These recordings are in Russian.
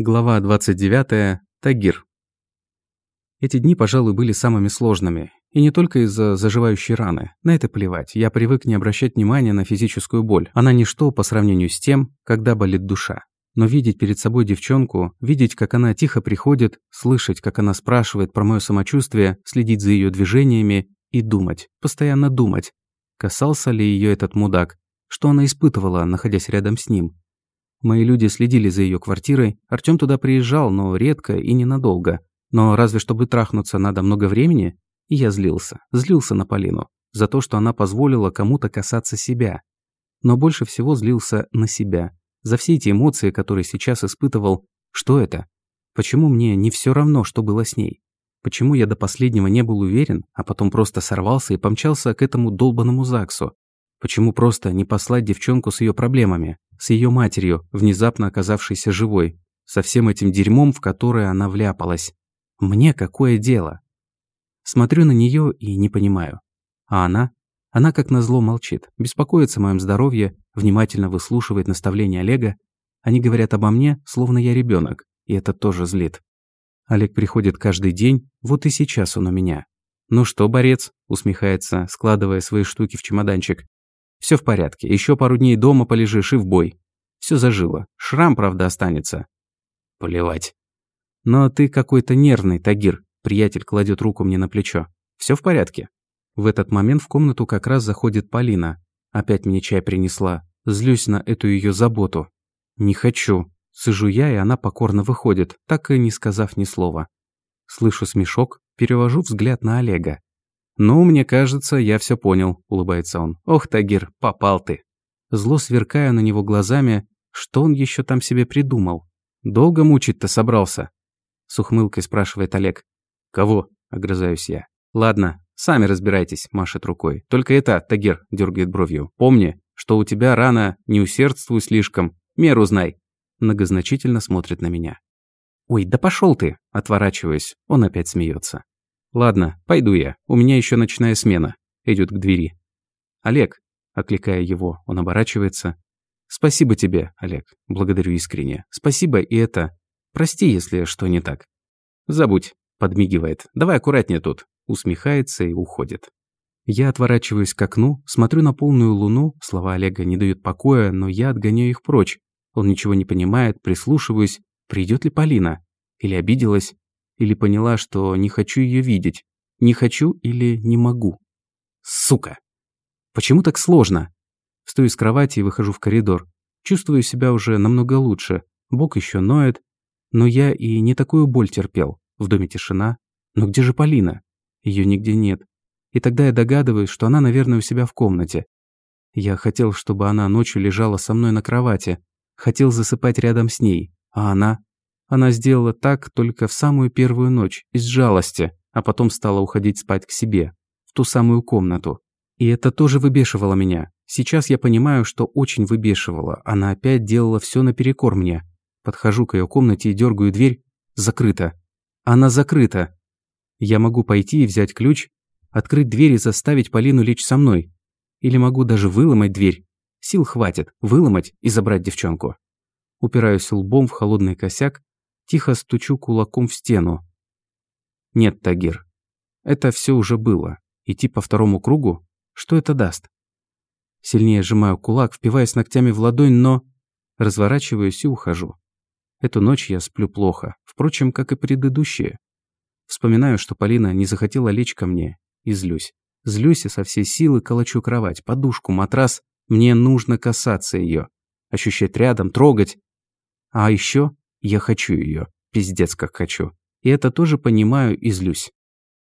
Глава 29. Тагир. Эти дни, пожалуй, были самыми сложными. И не только из-за заживающей раны. На это плевать. Я привык не обращать внимания на физическую боль. Она ничто по сравнению с тем, когда болит душа. Но видеть перед собой девчонку, видеть, как она тихо приходит, слышать, как она спрашивает про мое самочувствие, следить за ее движениями и думать, постоянно думать. Касался ли ее этот мудак? Что она испытывала, находясь рядом с ним? Мои люди следили за ее квартирой. Артём туда приезжал, но редко и ненадолго. Но разве чтобы трахнуться надо много времени? И я злился. Злился на Полину. За то, что она позволила кому-то касаться себя. Но больше всего злился на себя. За все эти эмоции, которые сейчас испытывал. Что это? Почему мне не все равно, что было с ней? Почему я до последнего не был уверен, а потом просто сорвался и помчался к этому долбанному ЗАГСу? Почему просто не послать девчонку с ее проблемами? С ее матерью, внезапно оказавшейся живой, со всем этим дерьмом, в которое она вляпалась. Мне какое дело? Смотрю на нее и не понимаю. А она? Она как назло молчит, беспокоится о моем здоровье, внимательно выслушивает наставления Олега. Они говорят обо мне, словно я ребенок, и это тоже злит. Олег приходит каждый день, вот и сейчас он у меня. «Ну что, борец?» – усмехается, складывая свои штуки в чемоданчик. Все в порядке. Еще пару дней дома полежишь и в бой. Все зажило. Шрам, правда, останется. Плевать. Но ты какой-то нервный, Тагир. Приятель кладет руку мне на плечо. Все в порядке. В этот момент в комнату как раз заходит Полина. Опять мне чай принесла. Злюсь на эту ее заботу. Не хочу. Сижу я, и она покорно выходит, так и не сказав ни слова. Слышу смешок, перевожу взгляд на Олега. «Ну, мне кажется, я все понял», – улыбается он. «Ох, Тагир, попал ты». Зло сверкая на него глазами, что он еще там себе придумал? «Долго мучить-то собрался?» С ухмылкой спрашивает Олег. «Кого?» – огрызаюсь я. «Ладно, сами разбирайтесь», – машет рукой. «Только это, Тагир», – дергает бровью. «Помни, что у тебя рана, не усердствуй слишком, меру знай». Многозначительно смотрит на меня. «Ой, да пошел ты!» – отворачиваясь, он опять смеется. «Ладно, пойду я. У меня еще ночная смена». Идет к двери. «Олег», окликая его, он оборачивается. «Спасибо тебе, Олег. Благодарю искренне. Спасибо и это. Прости, если что не так». «Забудь», подмигивает. «Давай аккуратнее тут». Усмехается и уходит. Я отворачиваюсь к окну, смотрю на полную луну, слова Олега не дают покоя, но я отгоняю их прочь. Он ничего не понимает, прислушиваюсь, придет ли Полина? Или обиделась? Или поняла, что не хочу ее видеть. Не хочу или не могу. Сука! Почему так сложно? Стою с кровати и выхожу в коридор. Чувствую себя уже намного лучше. Бок еще ноет. Но я и не такую боль терпел. В доме тишина. Но где же Полина? Ее нигде нет. И тогда я догадываюсь, что она, наверное, у себя в комнате. Я хотел, чтобы она ночью лежала со мной на кровати. Хотел засыпать рядом с ней. А она? Она сделала так только в самую первую ночь, из жалости, а потом стала уходить спать к себе, в ту самую комнату. И это тоже выбешивало меня. Сейчас я понимаю, что очень выбешивало. Она опять делала все наперекор мне. Подхожу к ее комнате и дергаю дверь. Закрыта. Она закрыта. Я могу пойти и взять ключ, открыть дверь и заставить Полину лечь со мной. Или могу даже выломать дверь. Сил хватит, выломать и забрать девчонку. Упираюсь лбом в холодный косяк Тихо стучу кулаком в стену. Нет, Тагир. Это все уже было. Идти по второму кругу? Что это даст? Сильнее сжимаю кулак, впиваясь ногтями в ладонь, но... Разворачиваюсь и ухожу. Эту ночь я сплю плохо, впрочем, как и предыдущие. Вспоминаю, что Полина не захотела лечь ко мне, и злюсь. Злюсь и со всей силы колочу кровать, подушку, матрас. Мне нужно касаться ее, ощущать рядом, трогать. А еще я хочу ее, пиздец как хочу. И это тоже понимаю и злюсь.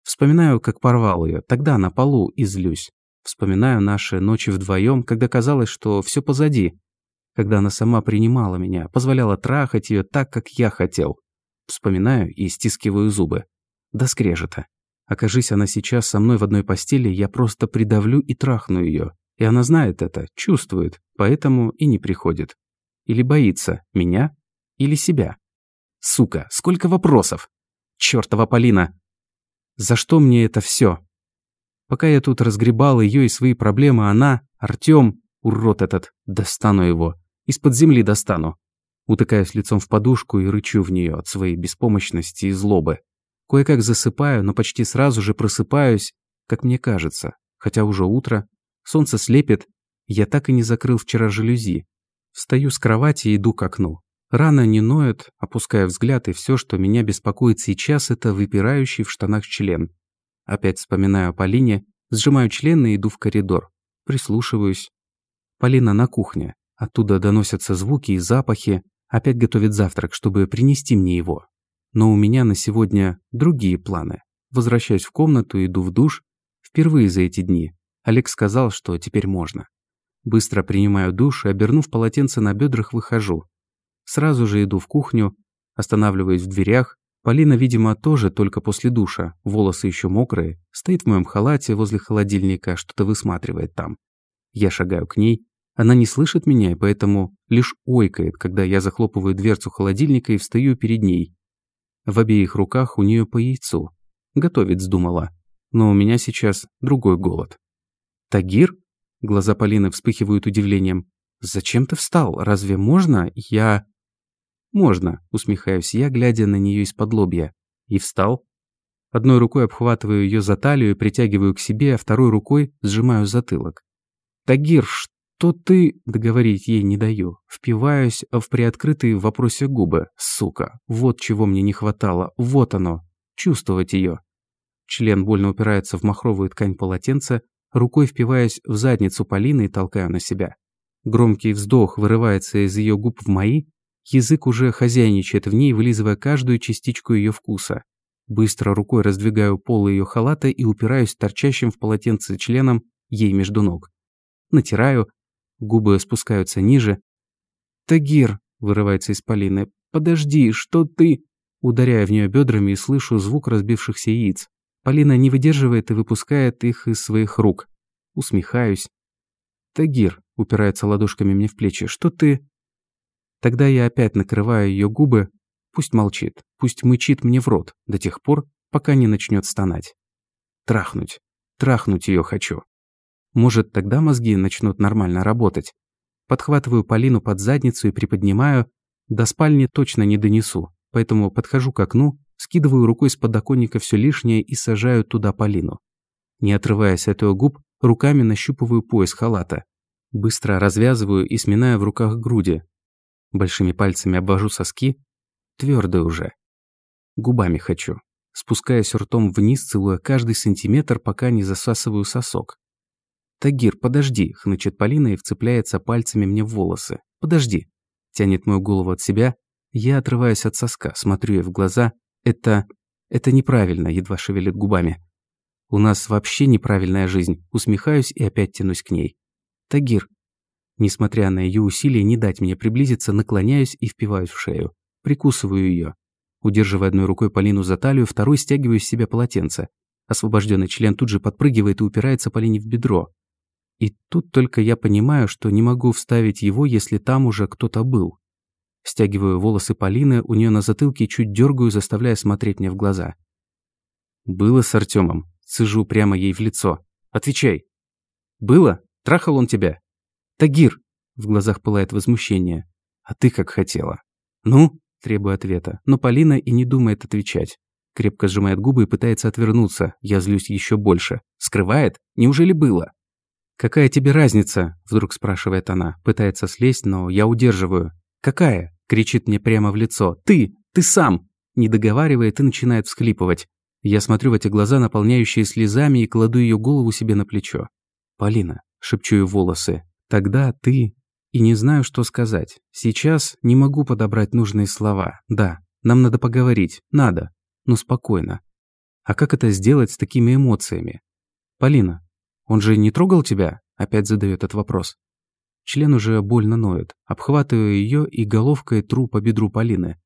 Вспоминаю, как порвал ее, тогда на полу и злюсь. Вспоминаю наши ночи вдвоем, когда казалось, что все позади. Когда она сама принимала меня, позволяла трахать ее так, как я хотел. Вспоминаю и стискиваю зубы. До скрежета. Окажись она сейчас со мной в одной постели, я просто придавлю и трахну ее. И она знает это, чувствует, поэтому и не приходит. Или боится меня или себя? Сука, сколько вопросов! Чёртова Полина! За что мне это всё? Пока я тут разгребал её и свои проблемы, она, Артём, урод этот, достану его. Из-под земли достану. Утыкаюсь лицом в подушку и рычу в нее от своей беспомощности и злобы. Кое-как засыпаю, но почти сразу же просыпаюсь, как мне кажется. Хотя уже утро, солнце слепит, я так и не закрыл вчера жалюзи. Встаю с кровати и иду к окну. Рана не ноет, опуская взгляд, и все, что меня беспокоит сейчас, это выпирающий в штанах член. Опять вспоминаю о Полине, сжимаю член и иду в коридор. Прислушиваюсь. Полина на кухне. Оттуда доносятся звуки и запахи. Опять готовит завтрак, чтобы принести мне его. Но у меня на сегодня другие планы. Возвращаюсь в комнату, иду в душ. Впервые за эти дни. Олег сказал, что теперь можно. Быстро принимаю душ и, обернув полотенце на бедрах, выхожу. Сразу же иду в кухню, останавливаюсь в дверях. Полина, видимо, тоже только после душа, волосы еще мокрые, стоит в моем халате возле холодильника, что-то высматривает там. Я шагаю к ней. Она не слышит меня, и поэтому лишь ойкает, когда я захлопываю дверцу холодильника и встаю перед ней. В обеих руках у нее по яйцу. Готовить вздумала. Но у меня сейчас другой голод. «Тагир?» Глаза Полины вспыхивают удивлением. «Зачем ты встал? Разве можно? Я...» «Можно», — усмехаюсь я, глядя на нее из-под лобья. И встал. Одной рукой обхватываю ее за талию и притягиваю к себе, а второй рукой сжимаю затылок. «Тагир, что ты...» — договорить ей не даю. Впиваюсь в приоткрытые в вопросе губы. Сука, вот чего мне не хватало. Вот оно. Чувствовать ее. Член больно упирается в махровую ткань полотенца, рукой впиваясь в задницу Полины и толкаю на себя. Громкий вздох вырывается из ее губ в мои, Язык уже хозяйничает в ней, вылизывая каждую частичку ее вкуса. Быстро рукой раздвигаю полы ее халата и упираюсь торчащим в полотенце членом ей между ног. Натираю, губы спускаются ниже. «Тагир!» – вырывается из Полины. «Подожди, что ты...» Ударяя в нее бедрами и слышу звук разбившихся яиц. Полина не выдерживает и выпускает их из своих рук. Усмехаюсь. «Тагир!» – упирается ладошками мне в плечи. «Что ты...» Тогда я опять накрываю ее губы, пусть молчит, пусть мычит мне в рот до тех пор, пока не начнет стонать. Трахнуть, трахнуть ее хочу. Может, тогда мозги начнут нормально работать. Подхватываю Полину под задницу и приподнимаю, до спальни точно не донесу, поэтому подхожу к окну, скидываю рукой с подоконника все лишнее и сажаю туда Полину. Не отрываясь от ее губ, руками нащупываю пояс халата. Быстро развязываю и сминаю в руках груди, Большими пальцами обвожу соски. Твердые уже. Губами хочу. Спускаясь ртом вниз, целуя каждый сантиметр, пока не засасываю сосок. «Тагир, подожди!» – хнычет Полина и вцепляется пальцами мне в волосы. «Подожди!» – тянет мою голову от себя. Я отрываюсь от соска, смотрю ей в глаза. «Это... это неправильно!» – едва шевелит губами. «У нас вообще неправильная жизнь!» Усмехаюсь и опять тянусь к ней. «Тагир, Несмотря на ее усилия не дать мне приблизиться, наклоняюсь и впиваюсь в шею. Прикусываю ее. Удерживая одной рукой Полину за талию, второй стягиваю с себя полотенце. Освобожденный член тут же подпрыгивает и упирается Полине в бедро. И тут только я понимаю, что не могу вставить его, если там уже кто-то был. Стягиваю волосы Полины, у нее на затылке чуть дергаю, заставляя смотреть мне в глаза. «Было с Артемом. Сижу прямо ей в лицо. «Отвечай!» «Было? Трахал он тебя?» «Тагир!» – в глазах пылает возмущение. «А ты как хотела?» «Ну?» – требую ответа. Но Полина и не думает отвечать. Крепко сжимает губы и пытается отвернуться. Я злюсь еще больше. Скрывает? Неужели было? «Какая тебе разница?» – вдруг спрашивает она. Пытается слезть, но я удерживаю. «Какая?» – кричит мне прямо в лицо. «Ты! Ты сам!» Не договаривает и начинает всхлипывать. Я смотрю в эти глаза, наполняющие слезами, и кладу ее голову себе на плечо. «Полина», – шепчу ей волосы, Тогда ты... И не знаю, что сказать. Сейчас не могу подобрать нужные слова. Да, нам надо поговорить. Надо. Но спокойно. А как это сделать с такими эмоциями? Полина, он же не трогал тебя? Опять задает этот вопрос. Член уже больно ноет. Обхватываю ее и головкой тру по бедру Полины.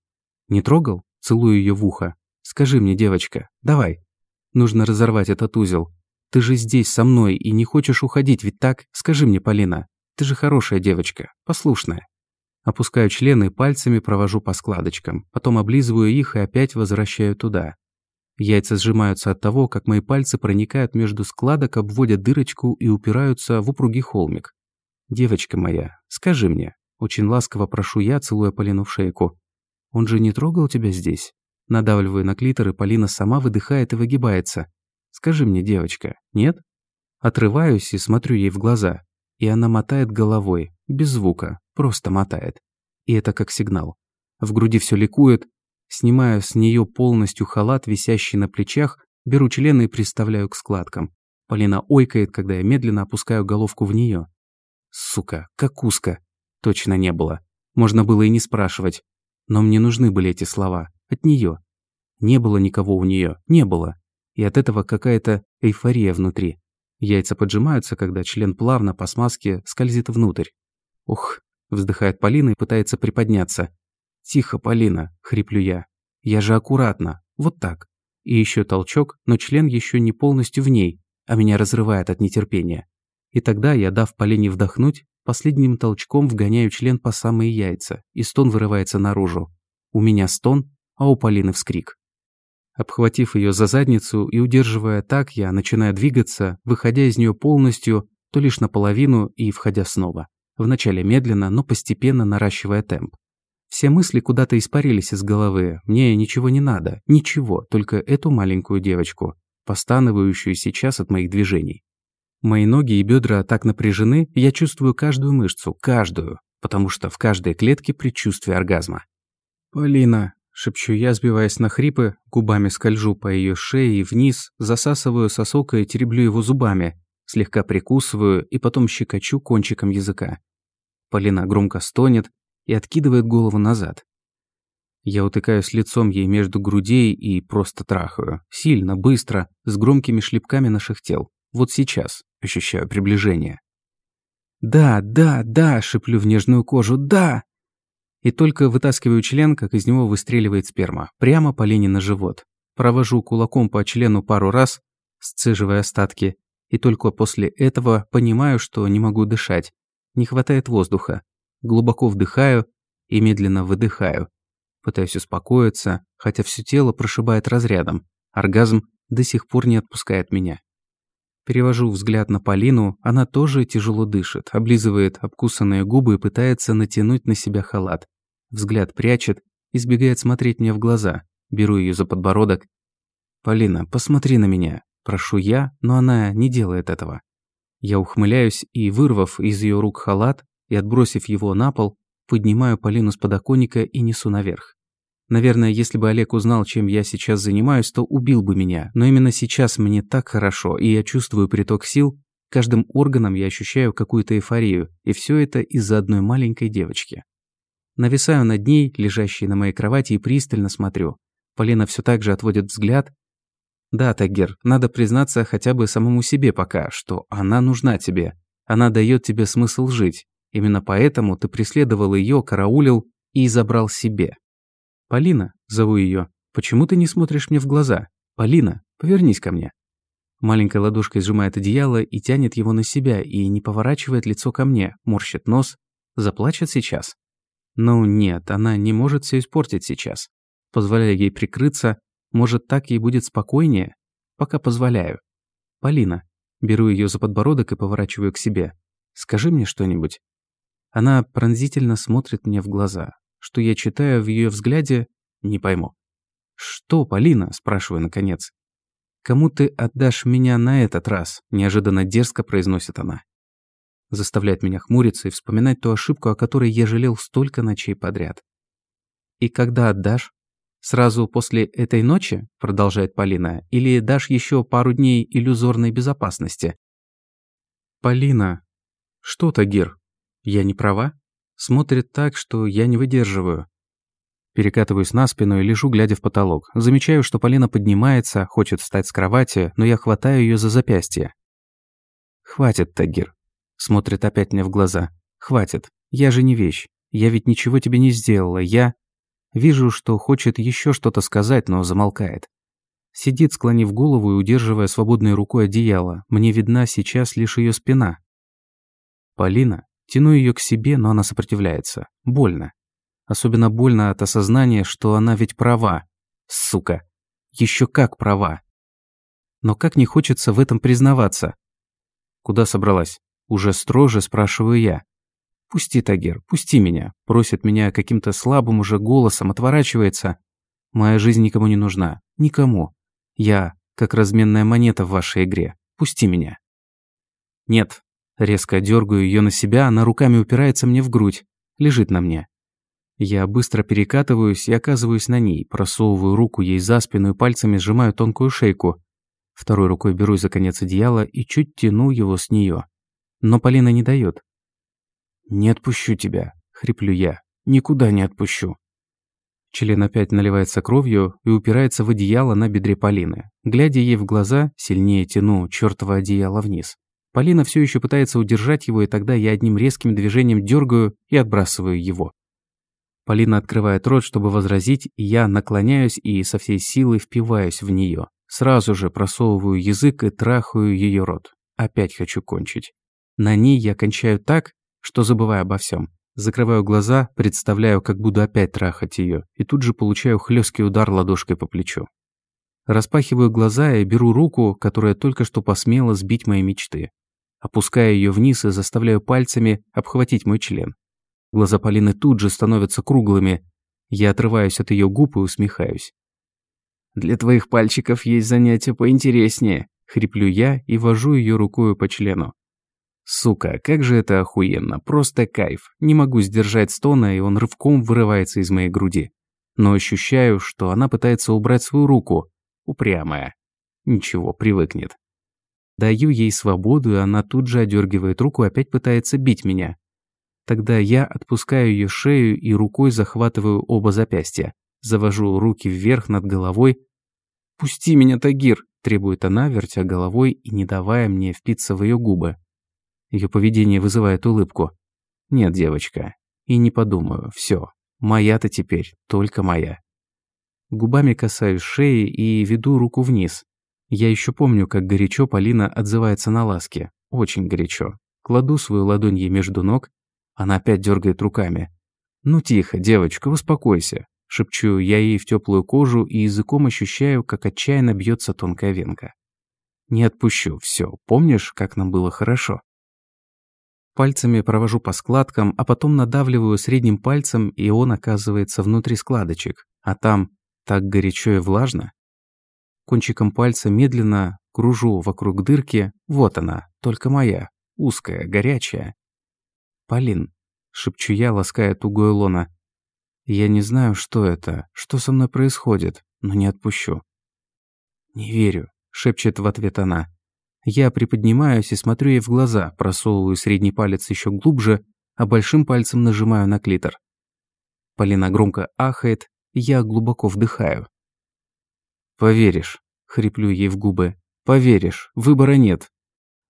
Не трогал? Целую ее в ухо. Скажи мне, девочка, давай. Нужно разорвать этот узел. Ты же здесь со мной и не хочешь уходить, ведь так? Скажи мне, Полина. Ты же хорошая девочка, послушная. Опускаю члены пальцами провожу по складочкам, потом облизываю их и опять возвращаю туда. Яйца сжимаются от того, как мои пальцы проникают между складок, обводят дырочку и упираются в упругий холмик. «Девочка моя, скажи мне, Очень ласково прошу я, целуя Полину в шейку. «Он же не трогал тебя здесь?» Надавливаю на клитор, и Полина сама выдыхает и выгибается. «Скажи мне, девочка, нет?» Отрываюсь и смотрю ей в глаза. И она мотает головой, без звука, просто мотает. И это как сигнал. В груди все ликует. Снимаю с нее полностью халат, висящий на плечах, беру член и приставляю к складкам. Полина ойкает, когда я медленно опускаю головку в нее. Сука, как узко. Точно не было. Можно было и не спрашивать. Но мне нужны были эти слова. От нее. Не было никого у нее. Не было. И от этого какая-то эйфория внутри. Яйца поджимаются, когда член плавно по смазке скользит внутрь. Ух, вздыхает Полина и пытается приподняться. «Тихо, Полина», — хриплю я. «Я же аккуратно. Вот так». И еще толчок, но член еще не полностью в ней, а меня разрывает от нетерпения. И тогда я, дав Полине вдохнуть, последним толчком вгоняю член по самые яйца, и стон вырывается наружу. У меня стон, а у Полины вскрик. Обхватив ее за задницу и удерживая так, я начинаю двигаться, выходя из нее полностью, то лишь наполовину и входя снова. Вначале медленно, но постепенно наращивая темп. Все мысли куда-то испарились из головы. Мне ничего не надо. Ничего, только эту маленькую девочку, постанывающую сейчас от моих движений. Мои ноги и бедра так напряжены, я чувствую каждую мышцу, каждую, потому что в каждой клетке предчувствие оргазма. «Полина», – шепчу я, сбиваясь на хрипы, губами скольжу по ее шее и вниз, засасываю сосок и тереблю его зубами, слегка прикусываю и потом щекочу кончиком языка. Полина громко стонет и откидывает голову назад. Я утыкаюсь лицом ей между грудей и просто трахаю. Сильно, быстро, с громкими шлепками наших тел. Вот сейчас ощущаю приближение. «Да, да, да!» – шиплю в нежную кожу. «Да!» И только вытаскиваю член, как из него выстреливает сперма. Прямо по линии на живот. Провожу кулаком по члену пару раз, сцеживая остатки. И только после этого понимаю, что не могу дышать. Не хватает воздуха. Глубоко вдыхаю и медленно выдыхаю. Пытаюсь успокоиться, хотя все тело прошибает разрядом. Оргазм до сих пор не отпускает меня. Перевожу взгляд на Полину, она тоже тяжело дышит, облизывает обкусанные губы и пытается натянуть на себя халат взгляд прячет, избегает смотреть мне в глаза. Беру ее за подбородок. «Полина, посмотри на меня», – прошу я, но она не делает этого. Я ухмыляюсь и, вырвав из ее рук халат и отбросив его на пол, поднимаю Полину с подоконника и несу наверх. Наверное, если бы Олег узнал, чем я сейчас занимаюсь, то убил бы меня. Но именно сейчас мне так хорошо, и я чувствую приток сил. Каждым органом я ощущаю какую-то эйфорию. И все это из-за одной маленькой девочки. Нависаю над ней, лежащей на моей кровати, и пристально смотрю. Полина все так же отводит взгляд. Да, Тагер, надо признаться хотя бы самому себе пока, что она нужна тебе. Она дает тебе смысл жить. Именно поэтому ты преследовал ее, караулил и забрал себе. Полина, зову ее. Почему ты не смотришь мне в глаза? Полина, повернись ко мне. Маленькой ладошкой сжимает одеяло и тянет его на себя, и не поворачивает лицо ко мне, морщит нос. Заплачет сейчас. Ну нет, она не может все испортить сейчас. Позволяю ей прикрыться, может, так ей будет спокойнее? Пока позволяю. Полина. Беру ее за подбородок и поворачиваю к себе. Скажи мне что-нибудь. Она пронзительно смотрит мне в глаза. Что я читаю в ее взгляде, не пойму. «Что, Полина?» – спрашиваю наконец. «Кому ты отдашь меня на этот раз?» – неожиданно дерзко произносит она заставляет меня хмуриться и вспоминать ту ошибку, о которой я жалел столько ночей подряд. «И когда отдашь? Сразу после этой ночи?» – продолжает Полина. «Или дашь еще пару дней иллюзорной безопасности?» «Полина, что Тагир? Я не права?» Смотрит так, что я не выдерживаю. Перекатываюсь на спину и лежу, глядя в потолок. Замечаю, что Полина поднимается, хочет встать с кровати, но я хватаю ее за запястье. «Хватит, Тагир. Смотрит опять мне в глаза. «Хватит. Я же не вещь. Я ведь ничего тебе не сделала. Я...» Вижу, что хочет еще что-то сказать, но замолкает. Сидит, склонив голову и удерживая свободной рукой одеяло. Мне видна сейчас лишь ее спина. Полина. Тяну ее к себе, но она сопротивляется. Больно. Особенно больно от осознания, что она ведь права. Сука. Еще как права. Но как не хочется в этом признаваться. Куда собралась? Уже строже спрашиваю я. «Пусти, Тагир, пусти меня», просит меня каким-то слабым уже голосом, отворачивается. «Моя жизнь никому не нужна. Никому. Я как разменная монета в вашей игре. Пусти меня». «Нет». Резко дергаю ее на себя, она руками упирается мне в грудь. Лежит на мне. Я быстро перекатываюсь и оказываюсь на ней, просовываю руку ей за спину и пальцами сжимаю тонкую шейку. Второй рукой берусь за конец одеяла и чуть тяну его с нее. Но Полина не дает. «Не отпущу тебя», — хриплю я. «Никуда не отпущу». Член опять наливается кровью и упирается в одеяло на бедре Полины. Глядя ей в глаза, сильнее тяну чертово одеяло вниз. Полина все еще пытается удержать его, и тогда я одним резким движением дергаю и отбрасываю его. Полина открывает рот, чтобы возразить, и я наклоняюсь и со всей силы впиваюсь в нее. Сразу же просовываю язык и трахаю ее рот. Опять хочу кончить. На ней я кончаю так, что забываю обо всем. Закрываю глаза, представляю, как буду опять трахать ее, и тут же получаю хлесткий удар ладошкой по плечу. Распахиваю глаза и беру руку, которая только что посмела сбить мои мечты. Опускаю ее вниз и заставляю пальцами обхватить мой член. Глаза Полины тут же становятся круглыми. Я отрываюсь от ее губ и усмехаюсь. «Для твоих пальчиков есть занятие поинтереснее», — хриплю я и вожу ее рукою по члену. Сука, как же это охуенно, просто кайф. Не могу сдержать стона, и он рывком вырывается из моей груди. Но ощущаю, что она пытается убрать свою руку. Упрямая. Ничего, привыкнет. Даю ей свободу, и она тут же одергивает руку и опять пытается бить меня. Тогда я отпускаю ее шею и рукой захватываю оба запястья. Завожу руки вверх над головой. «Пусти меня, Тагир!» – требует она, вертя головой и не давая мне впиться в ее губы. Ее поведение вызывает улыбку. «Нет, девочка. И не подумаю. Все. Моя-то теперь только моя». Губами касаюсь шеи и веду руку вниз. Я еще помню, как горячо Полина отзывается на ласки. Очень горячо. Кладу свою ладонь ей между ног она опять дергает руками. «Ну тихо, девочка, успокойся», – шепчу я ей в теплую кожу и языком ощущаю, как отчаянно бьется тонкая венка. «Не отпущу, все. Помнишь, как нам было хорошо?» Пальцами провожу по складкам, а потом надавливаю средним пальцем, и он оказывается внутри складочек, а там так горячо и влажно. Кончиком пальца медленно кружу вокруг дырки, вот она, только моя, узкая, горячая. «Полин», — шепчу я, лаская тугое лона. «Я не знаю, что это, что со мной происходит, но не отпущу». «Не верю», — шепчет в ответ она. Я приподнимаюсь и смотрю ей в глаза, просовываю средний палец еще глубже, а большим пальцем нажимаю на клитор. Полина громко ахает, я глубоко вдыхаю. «Поверишь», — хриплю ей в губы, — «поверишь, выбора нет».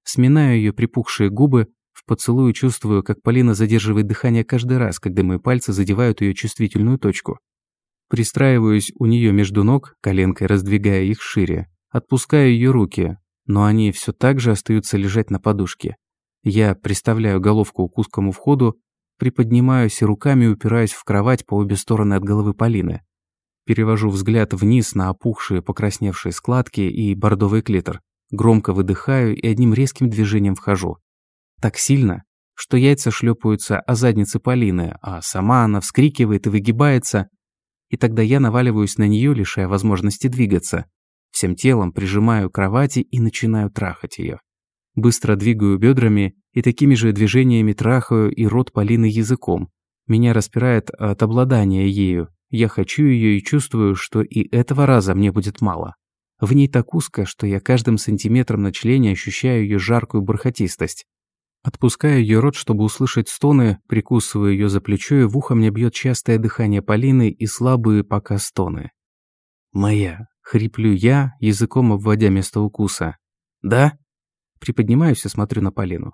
Сминаю ее припухшие губы, в поцелую чувствую, как Полина задерживает дыхание каждый раз, когда мои пальцы задевают ее чувствительную точку. Пристраиваюсь у нее между ног, коленкой раздвигая их шире. Отпускаю ее руки, но они все так же остаются лежать на подушке. Я приставляю головку к узкому входу, приподнимаюсь и руками упираюсь в кровать по обе стороны от головы Полины. Перевожу взгляд вниз на опухшие, покрасневшие складки и бордовый клитор. Громко выдыхаю и одним резким движением вхожу. Так сильно, что яйца шлепаются о заднице Полины, а сама она вскрикивает и выгибается. И тогда я наваливаюсь на нее, лишая возможности двигаться. Всем телом прижимаю к кровати и начинаю трахать ее. Быстро двигаю бедрами и такими же движениями трахаю и рот Полины языком. Меня распирает от обладания ею. Я хочу ее и чувствую, что и этого раза мне будет мало. В ней так узко, что я каждым сантиметром на члене ощущаю ее жаркую бархатистость. Отпускаю ее рот, чтобы услышать стоны, прикусываю ее за плечо, и в ухо мне бьет частое дыхание Полины и слабые пока стоны. «Моя», — хриплю я, языком обводя место укуса. «Да?» Приподнимаюсь и смотрю на Полину.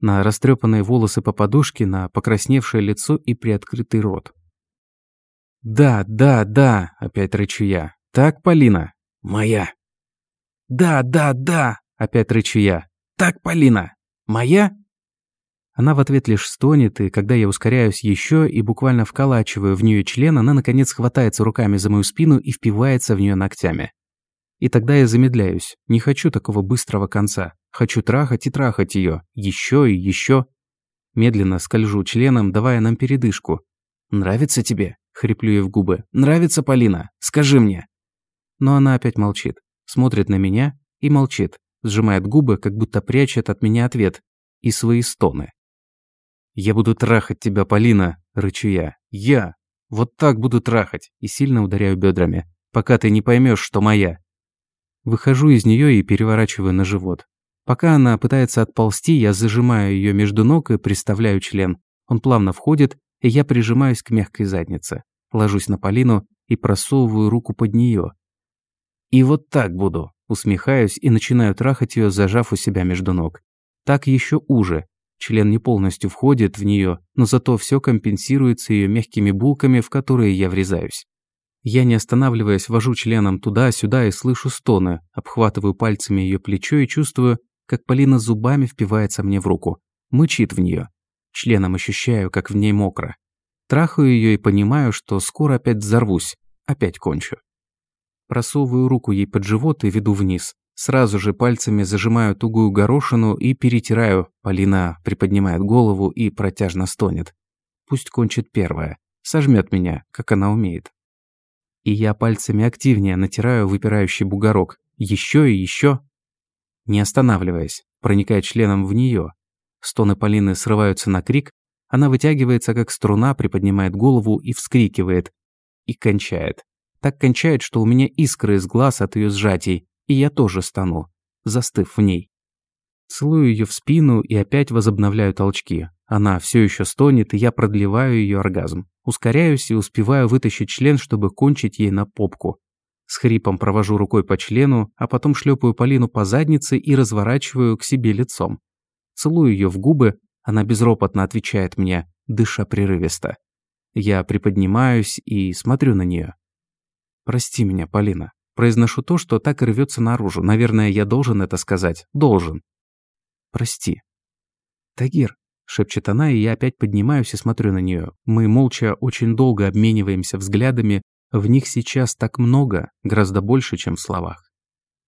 На растрепанные волосы по подушке, на покрасневшее лицо и приоткрытый рот. «Да, да, да», — опять рычу я. «Так, Полина?» «Моя». «Да, да, да», — опять рычу я. «Так, Полина?» «Моя?» Она в ответ лишь стонет, и когда я ускоряюсь еще и буквально вколачиваю в нее член, она наконец хватается руками за мою спину и впивается в нее ногтями. И тогда я замедляюсь. Не хочу такого быстрого конца. Хочу трахать и трахать ее. Еще и еще. Медленно скольжу членом, давая нам передышку. «Нравится тебе?» – хриплю ей в губы. «Нравится, Полина? Скажи мне!» Но она опять молчит, смотрит на меня и молчит, сжимает губы, как будто прячет от меня ответ и свои стоны. «Я буду трахать тебя, Полина!» – рычу я. «Я! Вот так буду трахать!» и сильно ударяю бедрами, пока ты не поймешь, что моя. Выхожу из нее и переворачиваю на живот. Пока она пытается отползти, я зажимаю ее между ног и приставляю член. Он плавно входит, и я прижимаюсь к мягкой заднице. Ложусь на Полину и просовываю руку под нее. И вот так буду. Усмехаюсь и начинаю трахать ее, зажав у себя между ног. Так еще уже. Член не полностью входит в нее, но зато все компенсируется ее мягкими булками, в которые я врезаюсь. Я, не останавливаясь, вожу членом туда-сюда и слышу стоны, обхватываю пальцами ее плечо и чувствую, как Полина зубами впивается мне в руку. Мычит в нее. Членом ощущаю, как в ней мокро. Трахаю ее и понимаю, что скоро опять взорвусь. Опять кончу. Просовываю руку ей под живот и веду вниз. Сразу же пальцами зажимаю тугую горошину и перетираю. Полина приподнимает голову и протяжно стонет. Пусть кончит первая. Сожмет меня, как она умеет. И я пальцами активнее натираю выпирающий бугорок. Еще и еще не останавливаясь, проникая членом в нее. Стоны Полины срываются на крик, она вытягивается, как струна, приподнимает голову и вскрикивает. И кончает. Так кончает, что у меня искры из глаз от ее сжатий, и я тоже стану, застыв в ней. Целую ее в спину и опять возобновляю толчки. Она все еще стонет, и я продлеваю ее оргазм. Ускоряюсь и успеваю вытащить член, чтобы кончить ей на попку. С хрипом провожу рукой по члену, а потом шлепаю Полину по заднице и разворачиваю к себе лицом. Целую ее в губы, она безропотно отвечает мне, дыша прерывисто. Я приподнимаюсь и смотрю на нее. «Прости меня, Полина». Произношу то, что так и рвется наружу. Наверное, я должен это сказать. Должен. «Прости». «Тагир», — шепчет она, и я опять поднимаюсь и смотрю на нее. Мы молча очень долго обмениваемся взглядами, в них сейчас так много, гораздо больше, чем в словах.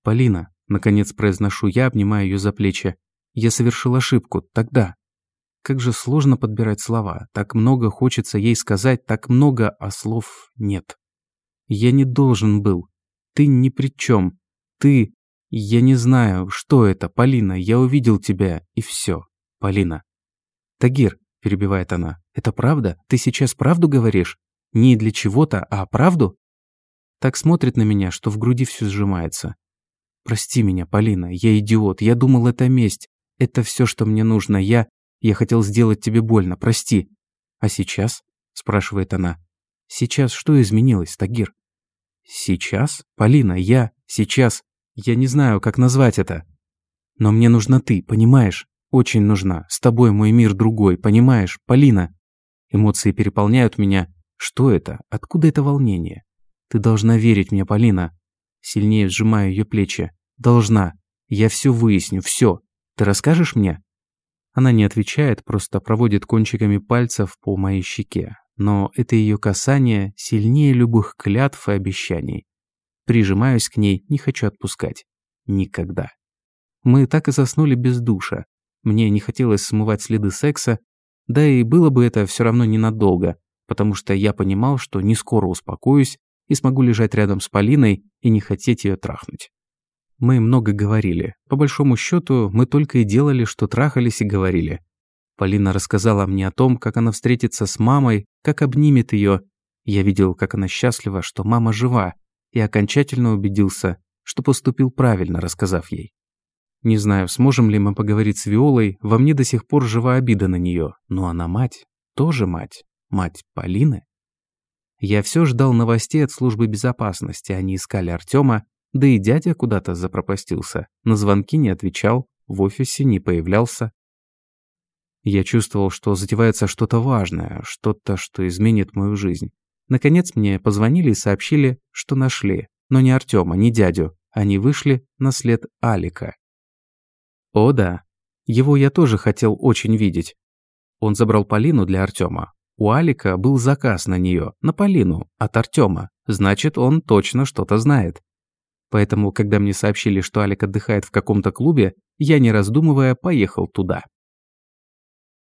«Полина», — наконец произношу я, обнимая ее за плечи, «я совершил ошибку тогда». Как же сложно подбирать слова, так много хочется ей сказать, так много, а слов нет. Я не должен был. Ты ни при чем. Ты... Я не знаю, что это, Полина, я увидел тебя, и все. Полина. Тагир, перебивает она, это правда? Ты сейчас правду говоришь? Не для чего-то, а правду? Так смотрит на меня, что в груди все сжимается. Прости меня, Полина, я идиот, я думал, это месть. Это все, что мне нужно, я... Я хотел сделать тебе больно, прости. А сейчас? Спрашивает она. Сейчас что изменилось, Тагир? Сейчас? Полина, я... Сейчас... Я не знаю, как назвать это. Но мне нужна ты, понимаешь? Очень нужна. С тобой мой мир другой, понимаешь? Полина. Эмоции переполняют меня, что это? Откуда это волнение? Ты должна верить мне, Полина. Сильнее сжимаю ее плечи. Должна. Я все выясню, все. Ты расскажешь мне? Она не отвечает, просто проводит кончиками пальцев по моей щеке. Но это ее касание сильнее любых клятв и обещаний. Прижимаюсь к ней, не хочу отпускать. Никогда. Мы так и заснули без душа. Мне не хотелось смывать следы секса, да и было бы это все равно ненадолго потому что я понимал, что не скоро успокоюсь и смогу лежать рядом с Полиной и не хотеть ее трахнуть. Мы много говорили. По большому счету, мы только и делали, что трахались и говорили. Полина рассказала мне о том, как она встретится с мамой, как обнимет ее. Я видел, как она счастлива, что мама жива, и окончательно убедился, что поступил правильно, рассказав ей. Не знаю, сможем ли мы поговорить с Виолой, во мне до сих пор жива обида на нее, но она мать, тоже мать. Мать Полины? Я все ждал новостей от службы безопасности, они искали Артема, да и дядя куда-то запропастился, на звонки не отвечал, в офисе не появлялся. Я чувствовал, что затевается что-то важное, что-то, что изменит мою жизнь. Наконец мне позвонили и сообщили, что нашли, но не Артема, не дядю, они вышли на след Алика. О да, его я тоже хотел очень видеть. Он забрал Полину для Артема, у Алика был заказ на нее, на Полину, от Артема. Значит, он точно что-то знает. Поэтому, когда мне сообщили, что Алик отдыхает в каком-то клубе, я, не раздумывая, поехал туда.